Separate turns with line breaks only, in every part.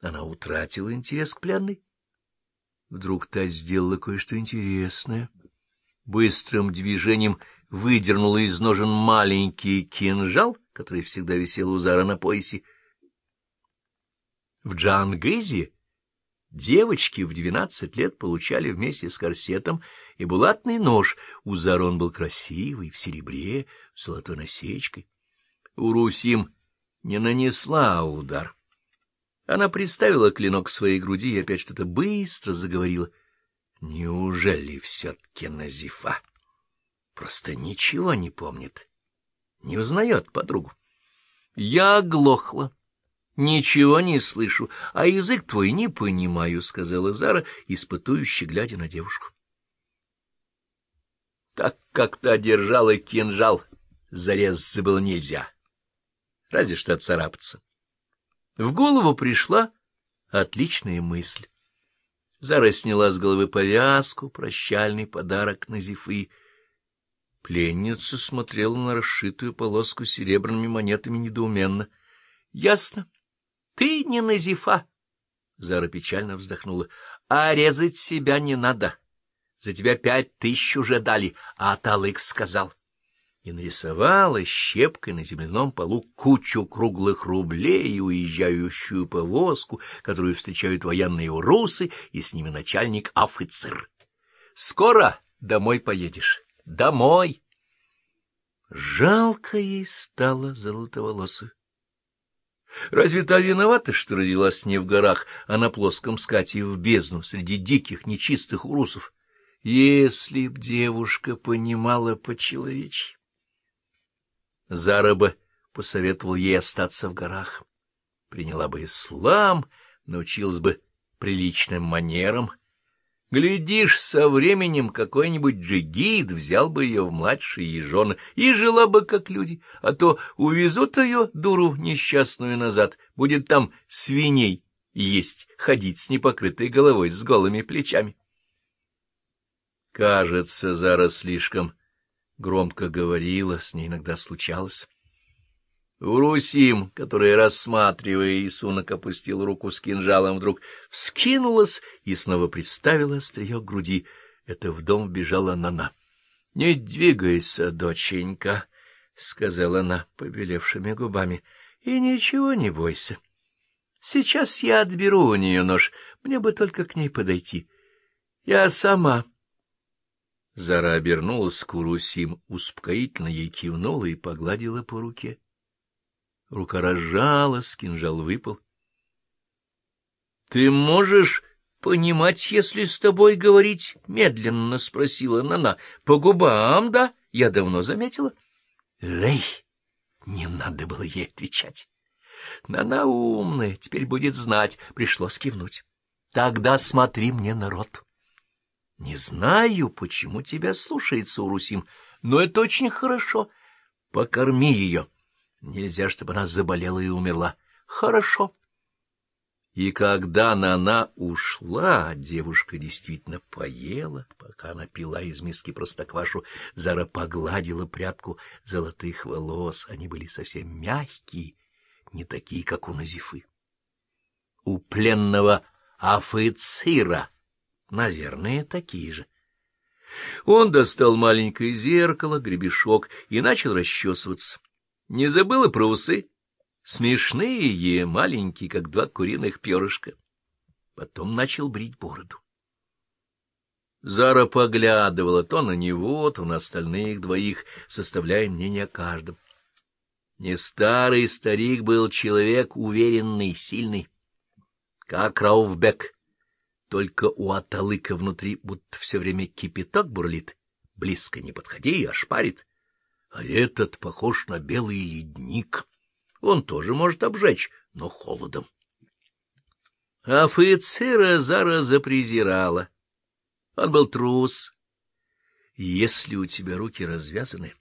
она утратила интерес к пленной. Вдруг та сделала кое-что интересное. Быстрым движением выдернула из ножен маленький кинжал, который всегда висел у Зара на поясе. В Джангызе девочки в двенадцать лет получали вместе с корсетом и булатный нож. У Зара он был красивый, в серебре, с золотой насечкой. Урусим не нанесла удар. Она приставила клинок к своей груди и опять что-то быстро заговорила. Неужели все-таки Назифа? Просто ничего не помнит, не узнает подругу. Я оглохла, ничего не слышу, а язык твой не понимаю, — сказала Зара, испытующе глядя на девушку. Так как та держала кинжал, зарезаться было нельзя, разве что отцарапаться. В голову пришла отличная мысль. Зара сняла с головы повязку, прощальный подарок Назифы. Пленница смотрела на расшитую полоску серебряными монетами недоуменно. — Ясно. Ты не Назифа. Зара печально вздохнула. — А резать себя не надо. За тебя пять тысяч уже дали, а Талык сказал. И нарисовала щепкой на земляном полу кучу круглых рублей и уезжающую повозку, которую встречают военные урусы, и с ними начальник-офицер. — Скоро домой поедешь. Домой! Жалко ей стало золотоволосую. Разве та виновата, что родилась не в горах, а на плоском скате в бездну среди диких, нечистых урусов? Если б девушка понимала по-человечьи. Зараба посоветовал ей остаться в горах. Приняла бы ислам, научилась бы приличным манерам. Глядишь, со временем какой-нибудь джигит взял бы ее в младшие жены и жила бы как люди, а то увезут ее, дуру несчастную, назад, будет там свиней есть, ходить с непокрытой головой, с голыми плечами. Кажется, Зара слишком громко говорила, с ней иногда случалось. Урусим, которая, рассматривая рисунок, опустил руку с кинжалом, вдруг вскинулась и снова приставила острие к груди. Это в дом бежала Нана. — Не двигайся, доченька, — сказала она побелевшими губами, — и ничего не бойся. Сейчас я отберу у нее нож, мне бы только к ней подойти. Я сама... Зара обернулась к Урусим, успокоительно ей кивнула и погладила по руке. Рука разжалась, кинжал выпал. — Ты можешь понимать, если с тобой говорить? — медленно спросила Нана. — По губам, да? Я давно заметила. — Эй, не надо было ей отвечать. Нана умная, теперь будет знать, пришлось кивнуть. — Тогда смотри мне, народ. — не знаю, почему тебя слушается, Урусим, но это очень хорошо. Покорми ее. Нельзя, чтобы она заболела и умерла. Хорошо. И когда Нана ушла, девушка действительно поела. Пока она пила из миски простоквашу, Зара погладила прядку золотых волос. Они были совсем мягкие, не такие, как у Назифы. У пленного офицера Наверное, такие же. Он достал маленькое зеркало, гребешок и начал расчесываться. Не забыла про усы. Смешные, маленькие, как два куриных перышка. Потом начал брить бороду. Зара поглядывала то на него, то на остальных двоих, составляя мнение о каждом. Не старый старик был человек уверенный, сильный, как Рауфбек только у Аталыка внутри будто все время кипяток бурлит. Близко не подходи, а шпарит. А этот похож на белый ледник. Он тоже может обжечь, но холодом. Офицера Зара запрезирала. Он был трус. Если у тебя руки развязаны,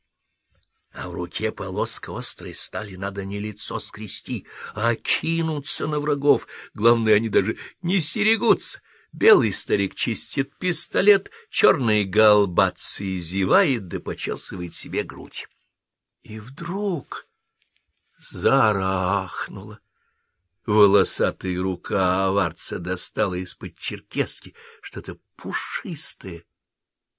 а в руке полоска острой стали, надо не лицо скрести, а кинуться на врагов. Главное, они даже не стерегутся. Белый старик чистит пистолет, черный галбаций зевает да почесывает себе грудь. И вдруг Зара ахнула. волосатая рука аварца достала из-под черкески что-то пушистое,